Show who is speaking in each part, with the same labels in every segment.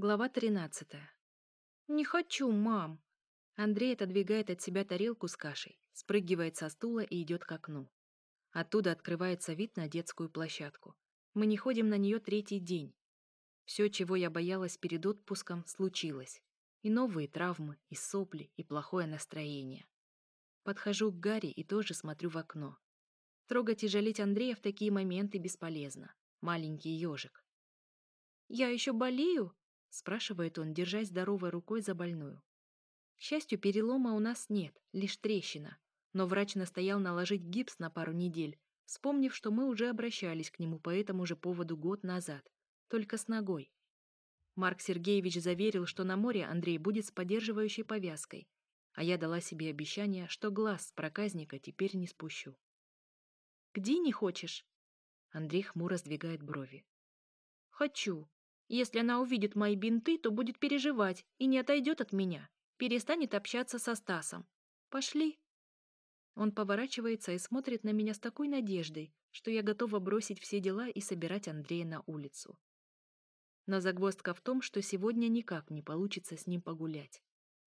Speaker 1: Глава 13. «Не хочу, мам!» Андрей отодвигает от себя тарелку с кашей, спрыгивает со стула и идет к окну. Оттуда открывается вид на детскую площадку. Мы не ходим на нее третий день. Все, чего я боялась перед отпуском, случилось. И новые травмы, и сопли, и плохое настроение. Подхожу к Гарри и тоже смотрю в окно. Трогать и жалеть Андрея в такие моменты бесполезно. Маленький ежик. «Я еще болею?» спрашивает он, держась здоровой рукой за больную. К счастью, перелома у нас нет, лишь трещина. Но врач настоял наложить гипс на пару недель, вспомнив, что мы уже обращались к нему по этому же поводу год назад, только с ногой. Марк Сергеевич заверил, что на море Андрей будет с поддерживающей повязкой, а я дала себе обещание, что глаз с проказника теперь не спущу. «Где не хочешь?» Андрей хмуро сдвигает брови. «Хочу», если она увидит мои бинты, то будет переживать и не отойдет от меня. Перестанет общаться со Стасом. Пошли. Он поворачивается и смотрит на меня с такой надеждой, что я готова бросить все дела и собирать Андрея на улицу. Но загвоздка в том, что сегодня никак не получится с ним погулять.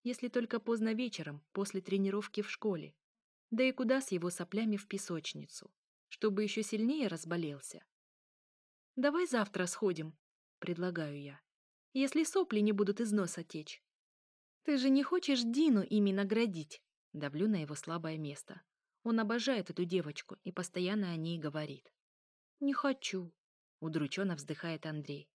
Speaker 1: Если только поздно вечером, после тренировки в школе. Да и куда с его соплями в песочницу? Чтобы еще сильнее разболелся. «Давай завтра сходим», предлагаю я. «Если сопли не будут из носа течь». «Ты же не хочешь Дину ими наградить?» Давлю на его слабое место. Он обожает эту девочку и постоянно о ней говорит. «Не хочу», — удрученно вздыхает Андрей.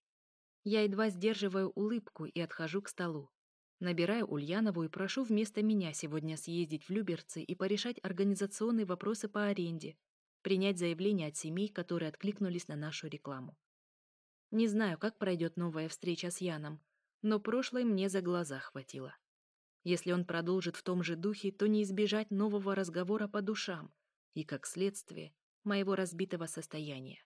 Speaker 1: Я едва сдерживаю улыбку и отхожу к столу. Набираю Ульянову и прошу вместо меня сегодня съездить в Люберцы и порешать организационные вопросы по аренде, принять заявление от семей, которые откликнулись на нашу рекламу. Не знаю, как пройдет новая встреча с Яном, но прошлой мне за глаза хватило. Если он продолжит в том же духе, то не избежать нового разговора по душам и, как следствие, моего разбитого состояния.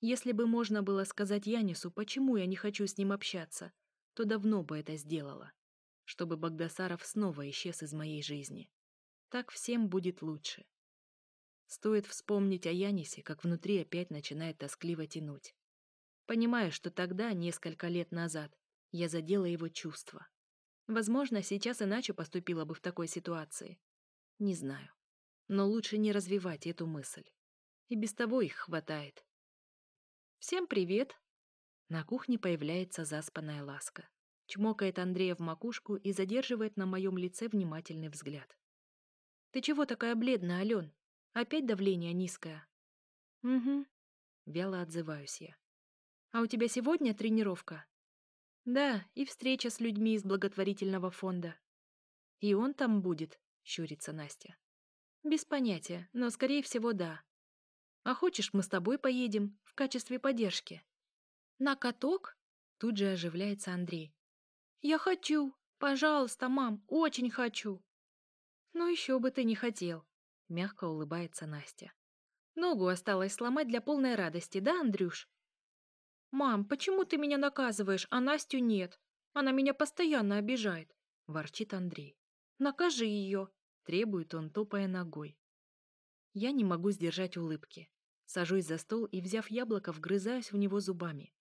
Speaker 1: Если бы можно было сказать Янису, почему я не хочу с ним общаться, то давно бы это сделала, чтобы Богдасаров снова исчез из моей жизни. Так всем будет лучше. Стоит вспомнить о Янисе, как внутри опять начинает тоскливо тянуть понимая, что тогда, несколько лет назад, я задела его чувства. Возможно, сейчас иначе поступила бы в такой ситуации. Не знаю. Но лучше не развивать эту мысль. И без того их хватает. «Всем привет!» На кухне появляется заспанная ласка. Чмокает Андрея в макушку и задерживает на моем лице внимательный взгляд. «Ты чего такая бледная, Ален? Опять давление низкое?» «Угу», — вяло отзываюсь я. А у тебя сегодня тренировка?» «Да, и встреча с людьми из благотворительного фонда». «И он там будет?» — щурится Настя. «Без понятия, но, скорее всего, да». «А хочешь, мы с тобой поедем в качестве поддержки?» «На каток?» — тут же оживляется Андрей. «Я хочу! Пожалуйста, мам, очень хочу!» «Ну еще бы ты не хотел!» — мягко улыбается Настя. «Ногу осталось сломать для полной радости, да, Андрюш?» «Мам, почему ты меня наказываешь, а Настю нет? Она меня постоянно обижает», – ворчит Андрей. «Накажи ее», – требует он, топая ногой. Я не могу сдержать улыбки. Сажусь за стол и, взяв яблоко, вгрызаюсь в него зубами.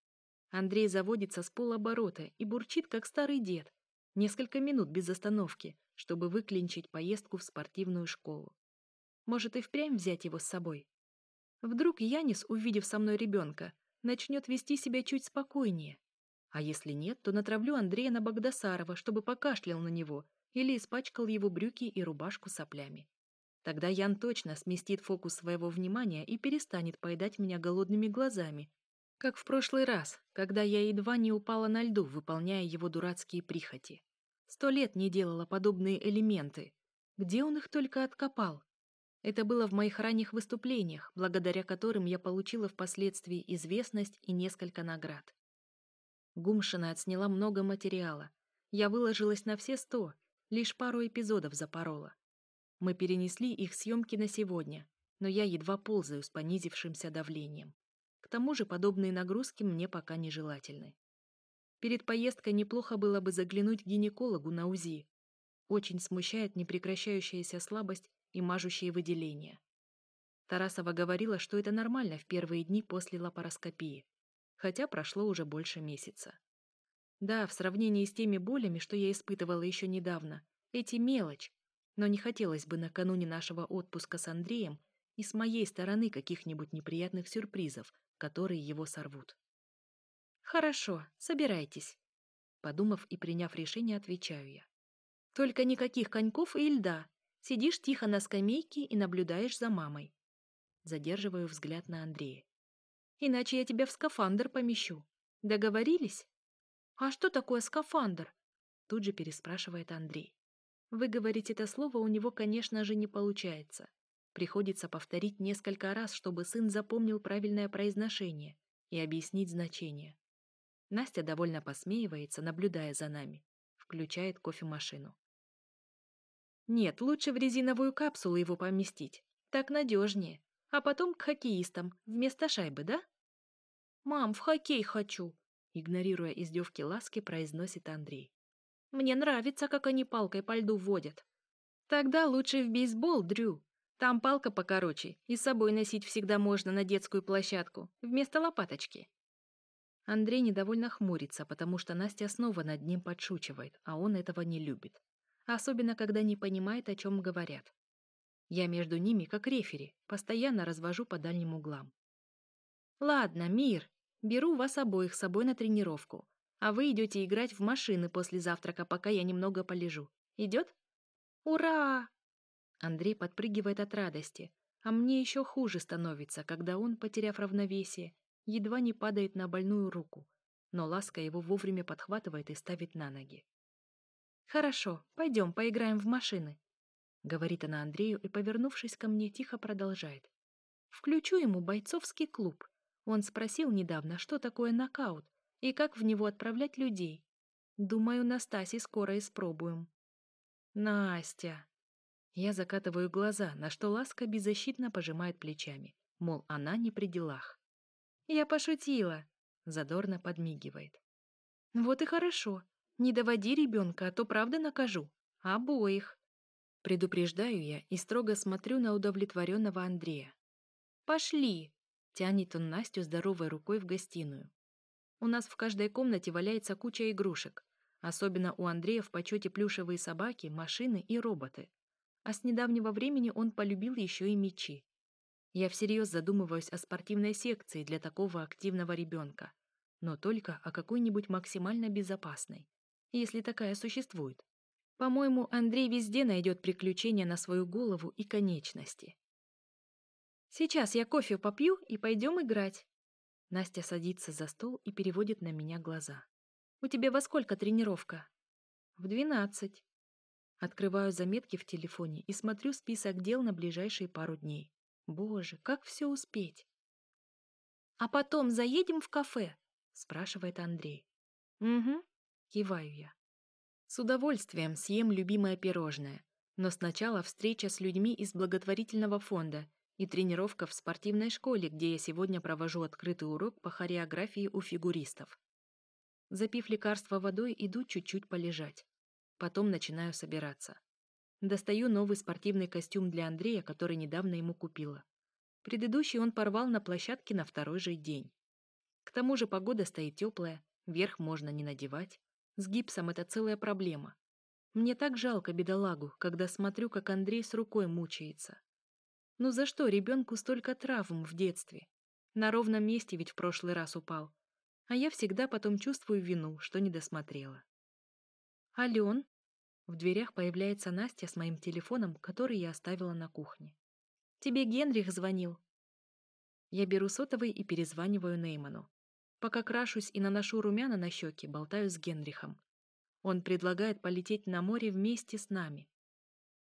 Speaker 1: Андрей заводится с полоборота и бурчит, как старый дед. Несколько минут без остановки, чтобы выклинчить поездку в спортивную школу. Может и впрямь взять его с собой. Вдруг Янис, увидев со мной ребенка, начнет вести себя чуть спокойнее. А если нет, то натравлю Андрея на Богдасарова, чтобы покашлял на него или испачкал его брюки и рубашку соплями. Тогда Ян точно сместит фокус своего внимания и перестанет поедать меня голодными глазами, как в прошлый раз, когда я едва не упала на льду, выполняя его дурацкие прихоти. Сто лет не делала подобные элементы. Где он их только откопал? Это было в моих ранних выступлениях, благодаря которым я получила впоследствии известность и несколько наград. Гумшина отсняла много материала. Я выложилась на все сто, лишь пару эпизодов запорола. Мы перенесли их съемки на сегодня, но я едва ползаю с понизившимся давлением. К тому же подобные нагрузки мне пока нежелательны. Перед поездкой неплохо было бы заглянуть к гинекологу на УЗИ. Очень смущает непрекращающаяся слабость и мажущие выделения. Тарасова говорила, что это нормально в первые дни после лапароскопии, хотя прошло уже больше месяца. Да, в сравнении с теми болями, что я испытывала еще недавно, эти мелочь, но не хотелось бы накануне нашего отпуска с Андреем и с моей стороны каких-нибудь неприятных сюрпризов, которые его сорвут. «Хорошо, собирайтесь», — подумав и приняв решение, отвечаю я. «Только никаких коньков и льда, Сидишь тихо на скамейке и наблюдаешь за мамой. Задерживаю взгляд на Андрея. Иначе я тебя в скафандр помещу. Договорились? А что такое скафандр? Тут же переспрашивает Андрей. Выговорить это слово у него, конечно же, не получается. Приходится повторить несколько раз, чтобы сын запомнил правильное произношение и объяснить значение. Настя довольно посмеивается, наблюдая за нами. Включает кофемашину. Нет, лучше в резиновую капсулу его поместить. Так надежнее. А потом к хоккеистам, вместо шайбы, да? «Мам, в хоккей хочу!» Игнорируя издевки ласки, произносит Андрей. «Мне нравится, как они палкой по льду водят». «Тогда лучше в бейсбол, Дрю. Там палка покороче, и с собой носить всегда можно на детскую площадку, вместо лопаточки». Андрей недовольно хмурится, потому что Настя снова над ним подшучивает, а он этого не любит особенно когда не понимает, о чем говорят. Я между ними, как рефери, постоянно развожу по дальним углам. «Ладно, мир, беру вас обоих с собой на тренировку, а вы идете играть в машины после завтрака, пока я немного полежу. Идет?» «Ура!» Андрей подпрыгивает от радости, а мне еще хуже становится, когда он, потеряв равновесие, едва не падает на больную руку, но ласка его вовремя подхватывает и ставит на ноги. «Хорошо, пойдем поиграем в машины», — говорит она Андрею и, повернувшись ко мне, тихо продолжает. «Включу ему бойцовский клуб. Он спросил недавно, что такое нокаут и как в него отправлять людей. Думаю, на Стасе скоро испробуем». «Настя!» Я закатываю глаза, на что Ласка беззащитно пожимает плечами, мол, она не при делах. «Я пошутила!» — задорно подмигивает. «Вот и хорошо. Не доводи ребенка, а то правда накажу. Обоих. Предупреждаю я и строго смотрю на удовлетворенного Андрея. «Пошли!» — тянет он Настю здоровой рукой в гостиную. У нас в каждой комнате валяется куча игрушек. Особенно у Андрея в почете плюшевые собаки, машины и роботы. А с недавнего времени он полюбил еще и мечи. Я всерьез задумываюсь о спортивной секции для такого активного ребенка, но только о какой-нибудь максимально безопасной если такая существует. По-моему, Андрей везде найдет приключения на свою голову и конечности. Сейчас я кофе попью и пойдем играть. Настя садится за стол и переводит на меня глаза. У тебя во сколько тренировка? В двенадцать. Открываю заметки в телефоне и смотрю список дел на ближайшие пару дней. Боже, как все успеть! А потом заедем в кафе, спрашивает Андрей. Угу, Киваю я. С удовольствием съем любимое пирожное, но сначала встреча с людьми из благотворительного фонда и тренировка в спортивной школе, где я сегодня провожу открытый урок по хореографии у фигуристов. Запив лекарство водой, иду чуть-чуть полежать. Потом начинаю собираться. Достаю новый спортивный костюм для Андрея, который недавно ему купила. Предыдущий он порвал на площадке на второй же день. К тому же погода стоит теплая, верх можно не надевать. С гипсом это целая проблема. Мне так жалко бедолагу, когда смотрю, как Андрей с рукой мучается. Ну за что ребенку столько травм в детстве? На ровном месте ведь в прошлый раз упал. А я всегда потом чувствую вину, что не досмотрела. «Ален?» В дверях появляется Настя с моим телефоном, который я оставила на кухне. «Тебе Генрих звонил». Я беру сотовый и перезваниваю Нейману. Пока крашусь и наношу румяна на щеки, болтаю с Генрихом. Он предлагает полететь на море вместе с нами.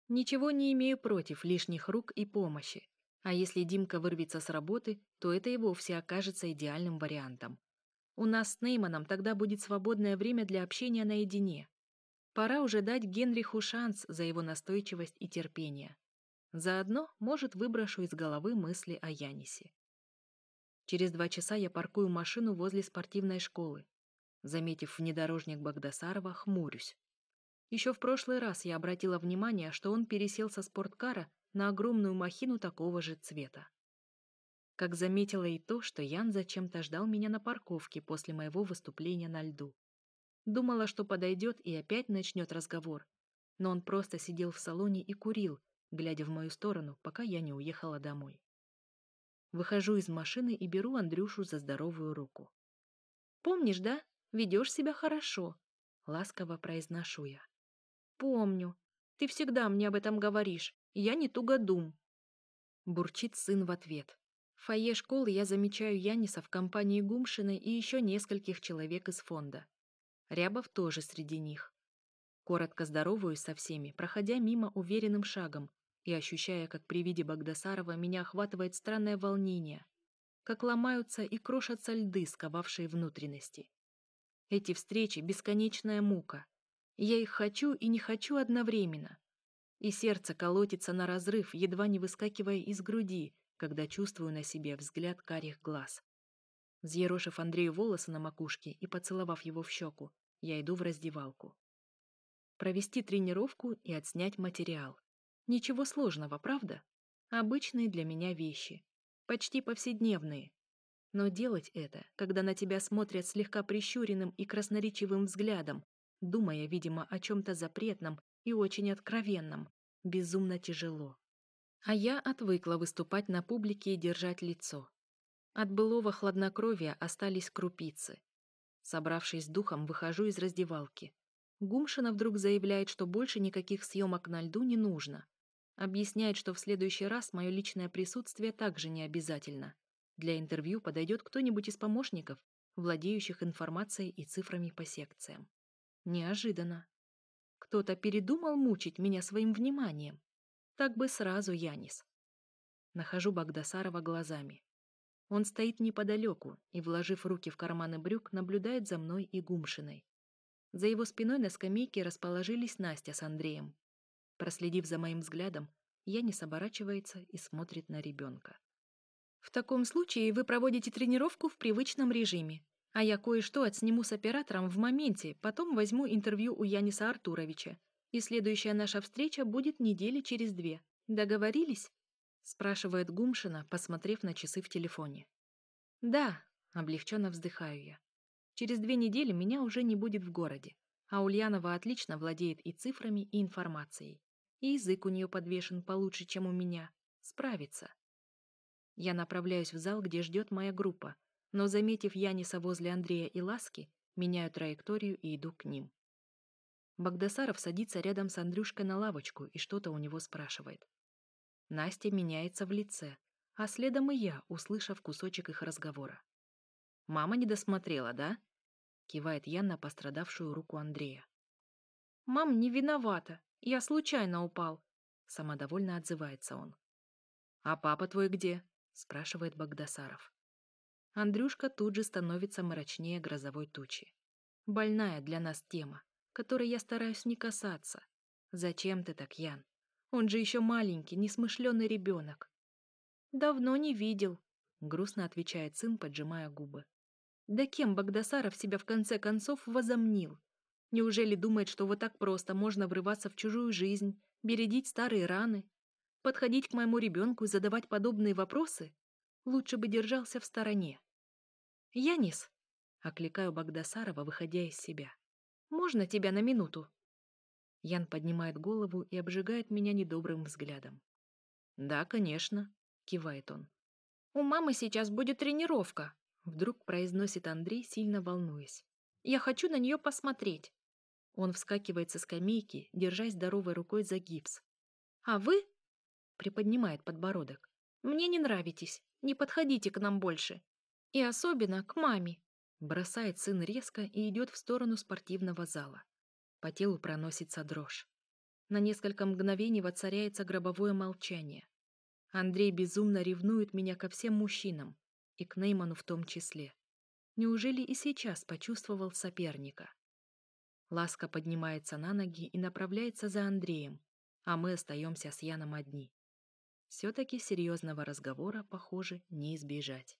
Speaker 1: Ничего не имею против лишних рук и помощи. А если Димка вырвется с работы, то это и вовсе окажется идеальным вариантом. У нас с Нейманом тогда будет свободное время для общения наедине. Пора уже дать Генриху шанс за его настойчивость и терпение. Заодно, может, выброшу из головы мысли о Янисе. Через два часа я паркую машину возле спортивной школы. Заметив внедорожник Багдасарова, хмурюсь. Еще в прошлый раз я обратила внимание, что он пересел со спорткара на огромную махину такого же цвета. Как заметила и то, что Ян зачем-то ждал меня на парковке после моего выступления на льду. Думала, что подойдет и опять начнет разговор. Но он просто сидел в салоне и курил, глядя в мою сторону, пока я не уехала домой. Выхожу из машины и беру Андрюшу за здоровую руку. «Помнишь, да? Ведешь себя хорошо», — ласково произношу я. «Помню. Ты всегда мне об этом говоришь. Я не тугодум». Бурчит сын в ответ. В фойе школы я замечаю Яниса в компании Гумшины и еще нескольких человек из фонда. Рябов тоже среди них. Коротко здороваюсь со всеми, проходя мимо уверенным шагом, и ощущая, как при виде Багдасарова меня охватывает странное волнение, как ломаются и крошатся льды, сковавшие внутренности. Эти встречи — бесконечная мука. Я их хочу и не хочу одновременно. И сердце колотится на разрыв, едва не выскакивая из груди, когда чувствую на себе взгляд карих глаз. Взъерошив Андрею волосы на макушке и поцеловав его в щеку, я иду в раздевалку. Провести тренировку и отснять материал. Ничего сложного, правда? Обычные для меня вещи. Почти повседневные. Но делать это, когда на тебя смотрят слегка прищуренным и красноречивым взглядом, думая, видимо, о чем-то запретном и очень откровенном, безумно тяжело. А я отвыкла выступать на публике и держать лицо. От былого хладнокровия остались крупицы. Собравшись духом, выхожу из раздевалки. Гумшина вдруг заявляет, что больше никаких съемок на льду не нужно. Объясняет, что в следующий раз мое личное присутствие также не обязательно. Для интервью подойдет кто-нибудь из помощников, владеющих информацией и цифрами по секциям. Неожиданно. Кто-то передумал мучить меня своим вниманием. Так бы сразу, Янис. Нахожу Багдасарова глазами. Он стоит неподалеку и, вложив руки в карманы брюк, наблюдает за мной и Гумшиной. За его спиной на скамейке расположились Настя с Андреем. Проследив за моим взглядом, Янис оборачивается и смотрит на ребенка. «В таком случае вы проводите тренировку в привычном режиме, а я кое-что отсниму с оператором в моменте, потом возьму интервью у Яниса Артуровича, и следующая наша встреча будет недели через две. Договорились?» спрашивает Гумшина, посмотрев на часы в телефоне. «Да», — облегченно вздыхаю я. «Через две недели меня уже не будет в городе, а Ульянова отлично владеет и цифрами, и информацией и язык у нее подвешен получше, чем у меня. Справится. Я направляюсь в зал, где ждет моя группа, но, заметив Яниса возле Андрея и Ласки, меняю траекторию и иду к ним. Багдасаров садится рядом с Андрюшкой на лавочку и что-то у него спрашивает. Настя меняется в лице, а следом и я, услышав кусочек их разговора. «Мама не досмотрела, да?» — кивает Ян на пострадавшую руку Андрея. «Мам не виновата», я случайно упал», — самодовольно отзывается он. «А папа твой где?» — спрашивает Багдасаров. Андрюшка тут же становится мрачнее грозовой тучи. «Больная для нас тема, которой я стараюсь не касаться. Зачем ты так, Ян? Он же еще маленький, несмышленый ребенок». «Давно не видел», — грустно отвечает сын, поджимая губы. «Да кем Багдасаров себя в конце концов возомнил?» Неужели думает, что вот так просто можно врываться в чужую жизнь, бередить старые раны, подходить к моему ребенку и задавать подобные вопросы? Лучше бы держался в стороне. «Янис!» — окликаю Багдасарова, выходя из себя. «Можно тебя на минуту?» Ян поднимает голову и обжигает меня недобрым взглядом. «Да, конечно», — кивает он. «У мамы сейчас будет тренировка», — вдруг произносит Андрей, сильно волнуясь. «Я хочу на нее посмотреть». Он вскакивает со скамейки, держась здоровой рукой за гипс. «А вы?» — приподнимает подбородок. «Мне не нравитесь. Не подходите к нам больше. И особенно к маме!» Бросает сын резко и идет в сторону спортивного зала. По телу проносится дрожь. На несколько мгновений воцаряется гробовое молчание. Андрей безумно ревнует меня ко всем мужчинам, и к Нейману в том числе. Неужели и сейчас почувствовал соперника? Ласка поднимается на ноги и направляется за Андреем, а мы остаемся с Яном одни. Все-таки серьезного разговора, похоже, не избежать.